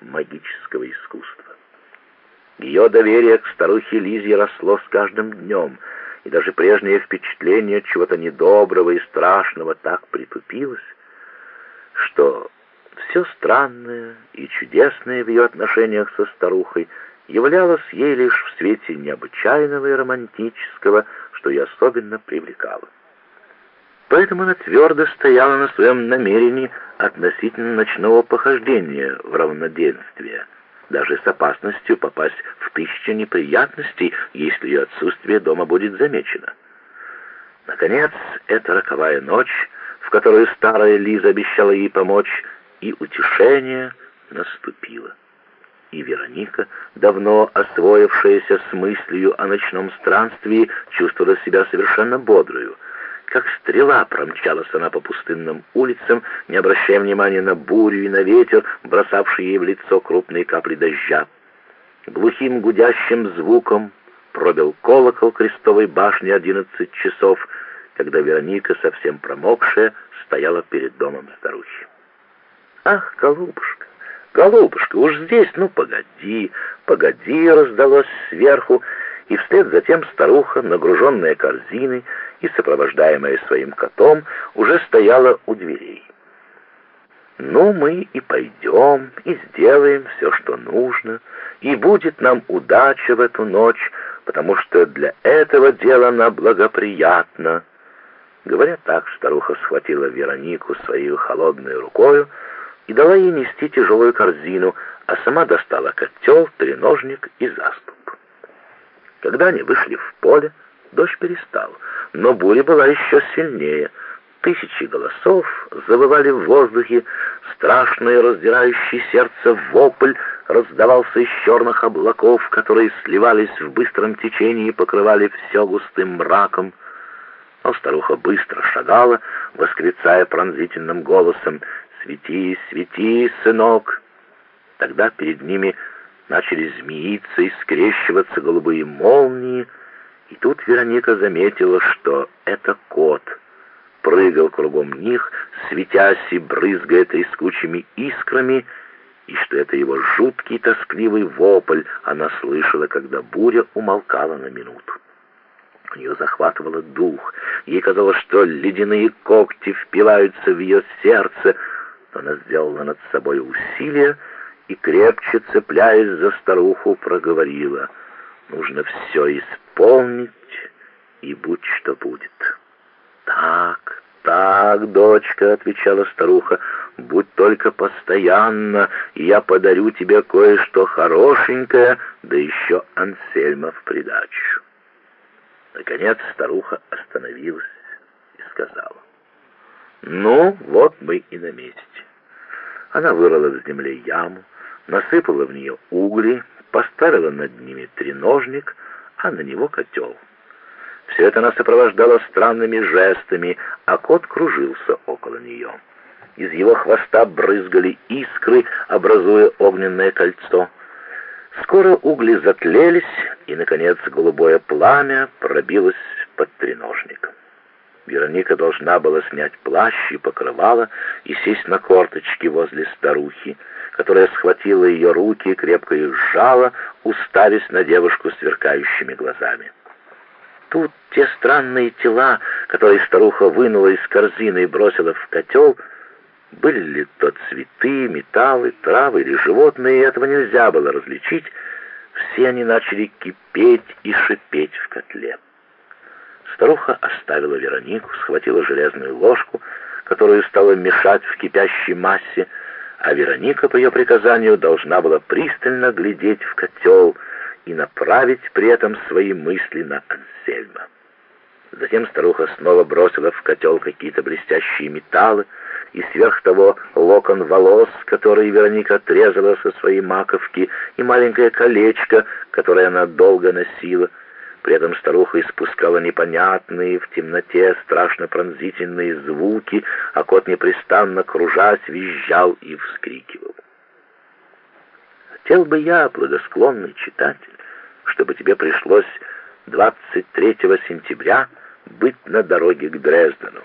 магического искусства. Ее доверие к старухе Лизе росло с каждым днем, и даже прежнее впечатление чего-то недоброго и страшного так притупилось, что все странное и чудесное в ее отношениях со старухой являлось ей лишь в свете необычайного и романтического, что ее особенно привлекало. Поэтому она твердо стояла на своем намерении относительно ночного похождения в равноденствие, даже с опасностью попасть в тысячу неприятностей, если ее отсутствие дома будет замечено. Наконец, эта роковая ночь, в которую старая Лиза обещала ей помочь, и утешение наступило. И Вероника, давно освоившаяся с мыслью о ночном странстве, чувствовала себя совершенно бодрую — как стрела промчалась она по пустынным улицам, не обращая внимания на бурю и на ветер, бросавшие ей в лицо крупные капли дождя. Глухим гудящим звуком пробил колокол крестовой башни одиннадцать часов, когда Вероника, совсем промокшая, стояла перед домом старухи. «Ах, голубушка, голубушка, уж здесь, ну погоди, погоди!» раздалось сверху, и вслед затем старуха, нагруженная корзиной, и, сопровождаемая своим котом, уже стояла у дверей. «Ну, мы и пойдем, и сделаем все, что нужно, и будет нам удача в эту ночь, потому что для этого дела она благоприятна». Говоря так, старуха схватила Веронику своей холодной рукою и дала ей нести тяжелую корзину, а сама достала котел, треножник и заступ. Когда они вышли в поле, дождь перестал, но буря была еще сильнее. Тысячи голосов завывали в воздухе, страшный раздирающий сердце вопль раздавался из черных облаков, которые сливались в быстром течении и покрывали все густым мраком. Но старуха быстро шагала, восклицая пронзительным голосом «Свети, свети, сынок!» Тогда перед ними начали змеиться и скрещиваться голубые молнии, и тут Вероника заметила, что это кот. Прыгал кругом них, светясь и брызгая трескучими искрами, и что это его жуткий тоскливый вопль она слышала, когда буря умолкала на минуту. У нее захватывало дух, ей казалось, что ледяные когти впиваются в ее сердце, но она сделала над собой усилие и, крепче цепляясь за старуху, проговорила — Нужно все исполнить, и будь что будет. Так, так, дочка, отвечала старуха, будь только постоянно, и я подарю тебе кое-что хорошенькое, да еще Ансельма в придачу. Наконец старуха остановилась и сказала, «Ну, вот мы и на месте». Она вырыла в земле яму, насыпала в нее угли, поставила над ними треножник, а на него котел. Все это она сопровождала странными жестами, а кот кружился около нее. Из его хвоста брызгали искры, образуя огненное кольцо. Скоро угли затлелись, и, наконец, голубое пламя пробилось под треножником. Вероника должна была снять плащ и покрывало и сесть на корточки возле старухи, которая схватила ее руки крепко их сжала, уставясь на девушку сверкающими глазами. Тут те странные тела, которые старуха вынула из корзины и бросила в котел, были ли то цветы, металлы, травы или животные, этого нельзя было различить, все они начали кипеть и шипеть в котле. Старуха оставила Веронику, схватила железную ложку, которую стала мешать в кипящей массе, а Вероника по ее приказанию должна была пристально глядеть в котел и направить при этом свои мысли на Ансельма. Затем старуха снова бросила в котел какие-то блестящие металлы, и сверх того локон волос, который Вероника отрезала со своей маковки, и маленькое колечко, которое она долго носила — при этом старуха испускала непонятные в темноте страшно пронзительные звуки, а кот непрестанно кружась визжал и вскрикивал. Хотел бы я, благосклонный читатель, чтобы тебе пришлось 23 сентября быть на дороге к Дрездену.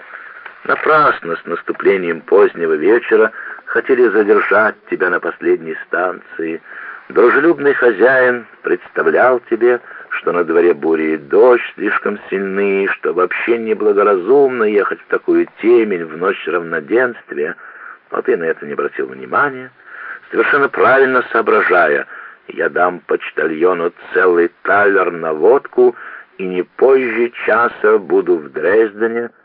Напрасно с наступлением позднего вечера хотели задержать тебя на последней станции. Дружелюбный хозяин представлял тебе, что на дворе бури и дождь слишком сильны, что вообще неблагоразумно ехать в такую темень в ночь равноденствия, но ты на это не обратил внимания, совершенно правильно соображая, я дам почтальону целый талер на водку и не позже часа буду в Дрездене,